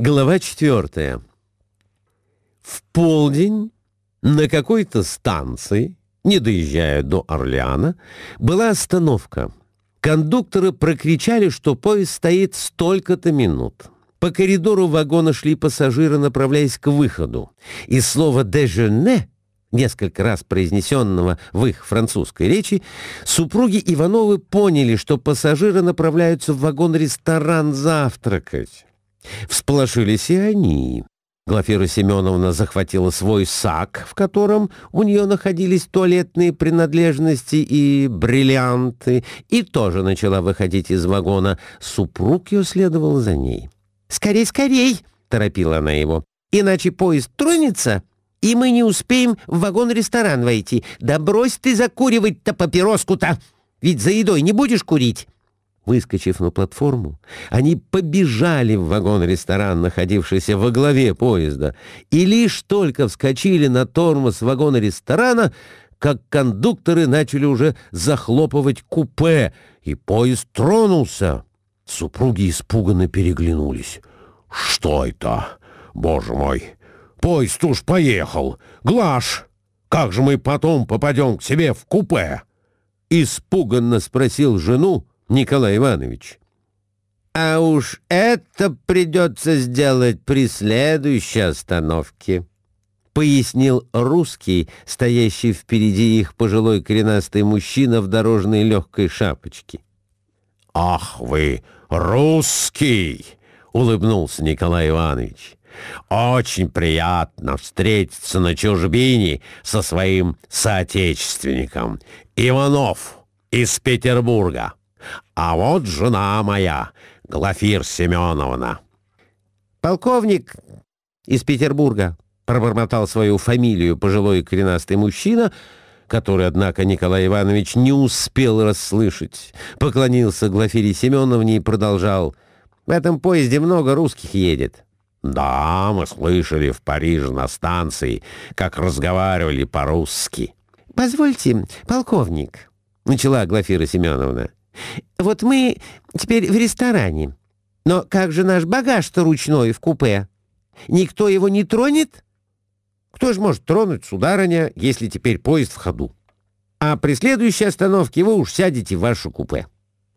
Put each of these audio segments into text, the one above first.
Глава четвертая. В полдень на какой-то станции, не доезжая до Орлеана, была остановка. Кондукторы прокричали, что поезд стоит столько-то минут. По коридору вагона шли пассажиры, направляясь к выходу. И слово «дежене» несколько раз произнесенного в их французской речи, супруги Ивановы поняли, что пассажиры направляются в вагон-ресторан завтракать. Всполошились и они. Глафира Семеновна захватила свой сак, в котором у нее находились туалетные принадлежности и бриллианты, и тоже начала выходить из вагона. Супруг ее следовал за ней. «Скорей, скорей!» — торопила она его. «Иначе поезд тронется, и мы не успеем в вагон-ресторан войти. Да брось ты закуривать-то папироску-то! Ведь за едой не будешь курить!» Выскочив на платформу, они побежали в вагон-ресторан, находившийся во главе поезда, и лишь только вскочили на тормоз вагона-ресторана, как кондукторы начали уже захлопывать купе, и поезд тронулся. Супруги испуганно переглянулись. «Что это? Боже мой! Поезд уж поехал! Глаш! Как же мы потом попадем к себе в купе?» Испуганно спросил жену, Николай Иванович. «А уж это придется сделать при следующей остановке», — пояснил русский, стоящий впереди их пожилой коренастый мужчина в дорожной легкой шапочке. «Ах вы, русский!» — улыбнулся Николай Иванович. «Очень приятно встретиться на чужбине со своим соотечественником. Иванов из Петербурга». А вот жена моя, Глафир Семеновна. Полковник из Петербурга пробормотал свою фамилию пожилой коренастый мужчина, который, однако, Николай Иванович не успел расслышать. Поклонился Глафире Семеновне и продолжал. «В этом поезде много русских едет». «Да, мы слышали в Париже на станции, как разговаривали по-русски». «Позвольте, полковник», — начала Глафира Семеновна. Вот мы теперь в ресторане. Но как же наш багаж-то ручной в купе? Никто его не тронет? Кто же может тронуть, сударыня, если теперь поезд в ходу? А при следующей остановке вы уж сядете в ваше купе.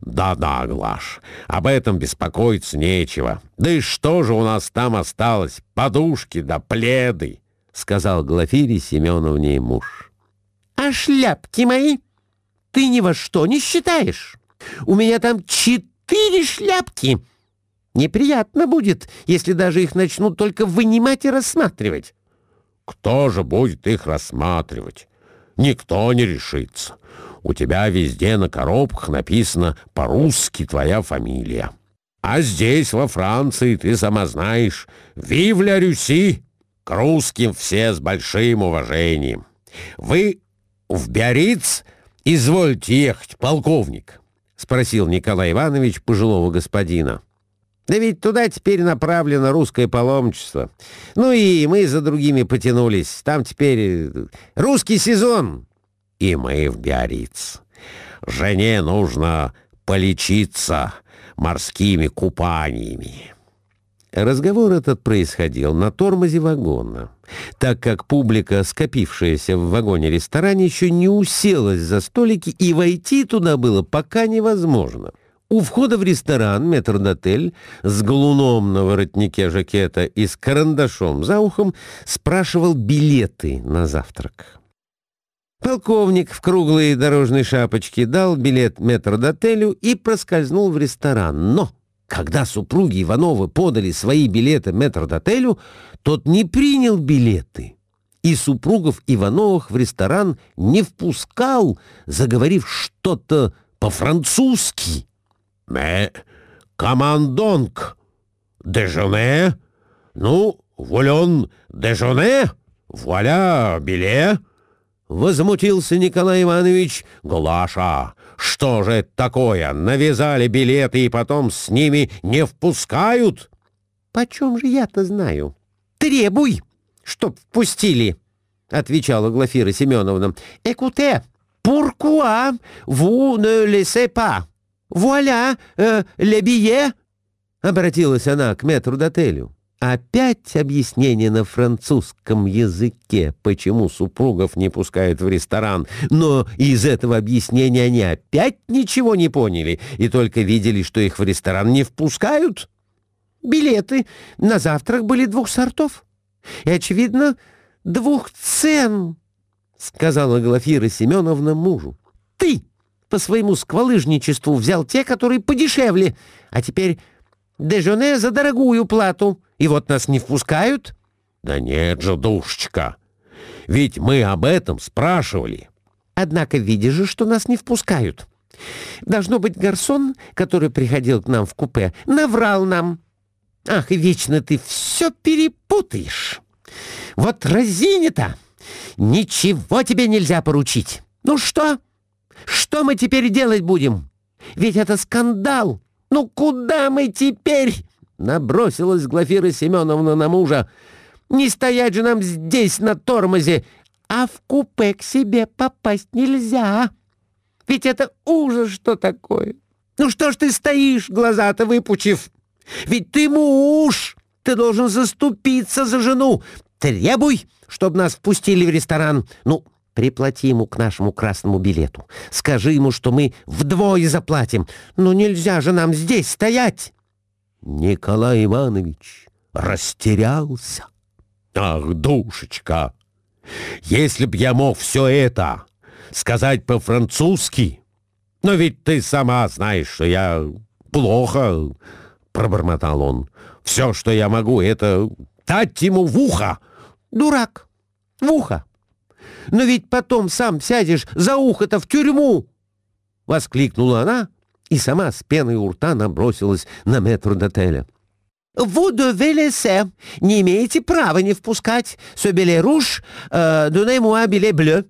«Да-да, Глаш, об этом беспокоиться нечего. Да и что же у нас там осталось? Подушки да пледы!» — сказал Глафире Семеновне муж. «А шляпки мои ты ни во что не считаешь?» У меня там четыре шляпки. Неприятно будет, если даже их начнут только вынимать и рассматривать. Кто же будет их рассматривать? Никто не решится. У тебя везде на коробках написано по-русски твоя фамилия. А здесь, во Франции, ты сама знаешь, «Вив ля Рюси!» К русским все с большим уважением. Вы в Биарриц извольте ехать, полковник. — спросил Николай Иванович пожилого господина. «Да ведь туда теперь направлено русское паломничество. Ну и мы за другими потянулись. Там теперь э, русский сезон. И мы в Биарриц. Жене нужно полечиться морскими купаниями». Разговор этот происходил на тормозе вагона, так как публика, скопившаяся в вагоне-ресторане, еще не уселась за столики, и войти туда было пока невозможно. У входа в ресторан метрдотель с галуном на воротнике жакета и с карандашом за ухом спрашивал билеты на завтрак. Полковник в круглой дорожной шапочке дал билет метрдотелю и проскользнул в ресторан, но... Когда супруги Ивановы подали свои билеты метрдотелю, тот не принял билеты и супругов Ивановых в ресторан не впускал, заговорив что-то по-французски. «Mais, командонк, дежоне? Ну, волен дежоне? Вуаля, билет!» Возмутился Николай Иванович. «Глаша, что же это такое? Навязали билеты и потом с ними не впускают?» «Почем же я-то знаю?» «Требуй, чтоб впустили!» — отвечала Глафира Семеновна. «Экуте, pourquoi vous ne laissez pas? Voilà, euh, le billet!» — обратилась она к метру-дотелю. Опять объяснение на французском языке, почему супругов не пускают в ресторан. Но из этого объяснения они опять ничего не поняли и только видели, что их в ресторан не впускают. Билеты на завтрак были двух сортов. И, очевидно, двух цен, — сказала Глафира Семеновна мужу. Ты по своему сквалыжничеству взял те, которые подешевле, а теперь дежоне за дорогую плату, и вот нас не впускают. Да нет же, душечка, ведь мы об этом спрашивали. Однако видишь же, что нас не впускают. Должно быть, гарсон, который приходил к нам в купе, наврал нам. Ах, и вечно ты все перепутаешь. Вот разине-то ничего тебе нельзя поручить. Ну что? Что мы теперь делать будем? Ведь это скандал. Ну куда мы теперь? Набросилась Глафира Семеновна на мужа. Не стоять же нам здесь на тормозе, а в купе к себе попасть нельзя. Ведь это ужас что такое. Ну что ж ты стоишь, глаза-то выпучив? Ведь ты муж, ты должен заступиться за жену. Требуй, чтобы нас впустили в ресторан. Ну, приплати ему к нашему красному билету. Скажи ему, что мы вдвое заплатим. Ну, нельзя же нам здесь стоять. Николай Иванович растерялся. Ах, душечка, если б я мог все это сказать по-французски, но ведь ты сама знаешь, что я плохо — пробормотал он. «Все, что я могу, это дать ему в ухо!» «Дурак! В ухо! Но ведь потом сам сядешь за ухо-то в тюрьму!» Воскликнула она и сама с пеной у рта набросилась на метр дотеля. «Vous devez laisser. Не имеете права не впускать. Ce billet rouge, euh, donnez-moi billet bleu».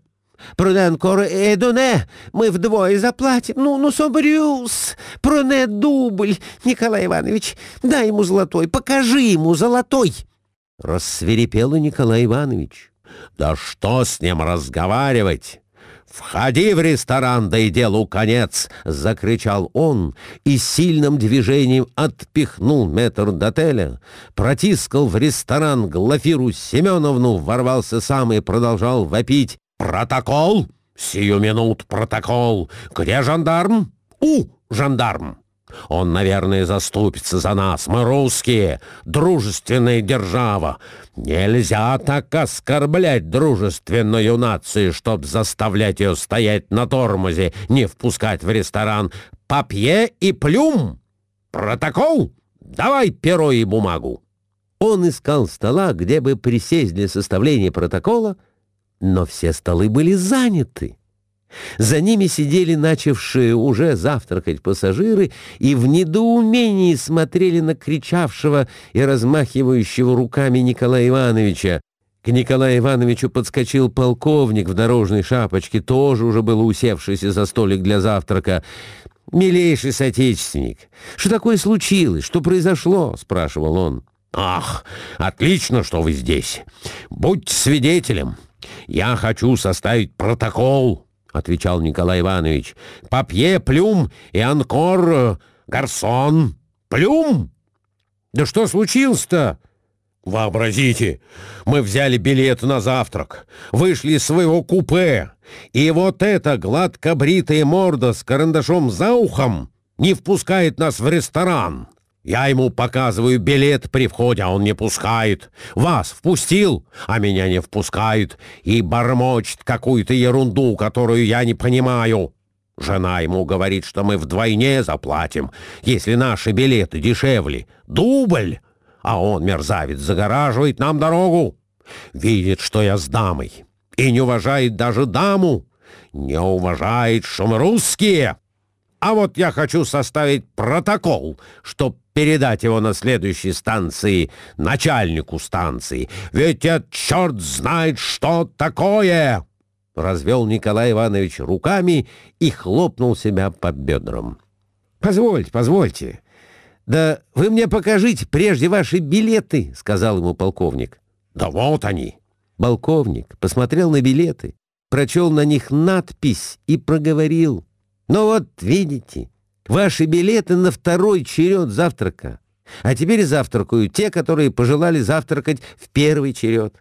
Пруденкор и Эдоне мы вдвое заплатим. Ну, ну, собрюс, проне дубль. Николай Иванович, дай ему золотой, покажи ему золотой. Рассверепел Николай Иванович. Да что с ним разговаривать? «Входи в ресторан, да и делу конец!» — закричал он и сильным движением отпихнул метр до отеля, протискал в ресторан Глафиру Семеновну, ворвался сам и продолжал вопить. «Протокол! Сию минут протокол! Где жандарм? У, жандарм!» Он, наверное, заступится за нас. Мы русские, дружественная держава. Нельзя так оскорблять дружественную нацию, чтоб заставлять ее стоять на тормозе, не впускать в ресторан. Папье и плюм! Протокол? Давай перо и бумагу. Он искал стола, где бы присесть для составления протокола, но все столы были заняты. За ними сидели начавшие уже завтракать пассажиры и в недоумении смотрели на кричавшего и размахивающего руками Николая Ивановича. К Николаю Ивановичу подскочил полковник в дорожной шапочке, тоже уже был усевшийся за столик для завтрака. «Милейший соотечественник, что такое случилось? Что произошло?» — спрашивал он. «Ах, отлично, что вы здесь. Будьте свидетелем. «Я хочу составить протокол», — отвечал Николай Иванович. «Папье, плюм и анкор, э, гарсон. Плюм? Да что случилось-то?» «Вообразите, мы взяли билет на завтрак, вышли из своего купе, и вот эта гладко бритая морда с карандашом за ухом не впускает нас в ресторан». Я ему показываю билет при входе, а он не пускает. Вас впустил, а меня не впускает. И бормочет какую-то ерунду, которую я не понимаю. Жена ему говорит, что мы вдвойне заплатим, если наши билеты дешевле. Дубль! А он, мерзавец, загораживает нам дорогу. Видит, что я с дамой. И не уважает даже даму. Не уважает, что мы русские. А вот я хочу составить протокол, чтоб передать его на следующей станции начальнику станции. Ведь это черт знает, что такое!» Развел Николай Иванович руками и хлопнул себя по бедрам. «Позвольте, позвольте. Да вы мне покажите прежде ваши билеты», — сказал ему полковник. «Да вот они». Полковник посмотрел на билеты, прочел на них надпись и проговорил — ну вот, видите, ваши билеты на второй черед завтрака. А теперь завтракают те, которые пожелали завтракать в первый черед.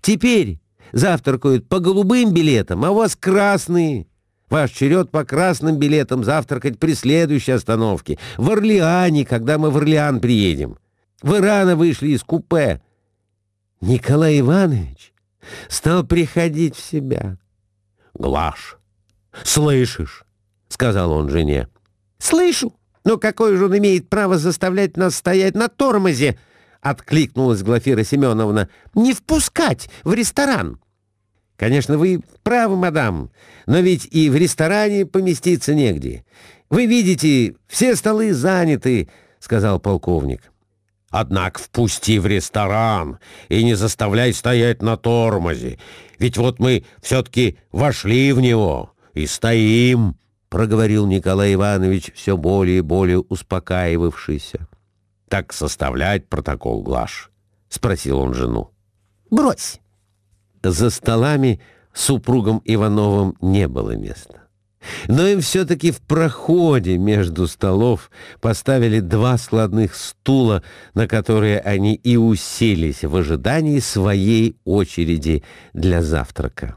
Теперь завтракают по голубым билетам, а у вас красные. Ваш черед по красным билетам завтракать при следующей остановке. В Орлеане, когда мы в Орлеан приедем. Вы рано вышли из купе. Николай Иванович стал приходить в себя. «Глаш, слышишь?» — сказал он жене. «Слышу. Но какое же он имеет право заставлять нас стоять на тормозе?» — откликнулась Глафира Семеновна. «Не впускать в ресторан». «Конечно, вы правы, мадам, но ведь и в ресторане поместиться негде. Вы видите, все столы заняты», — сказал полковник. Однако впусти в ресторан и не заставляй стоять на тормозе. Ведь вот мы все-таки вошли в него и стоим, — проговорил Николай Иванович, все более и более успокаивавшийся. — Так составлять протокол, Глаш? — спросил он жену. — Брось. За столами супругам Ивановым не было места. Но им все-таки в проходе между столов поставили два складных стула, на которые они и уселись в ожидании своей очереди для завтрака.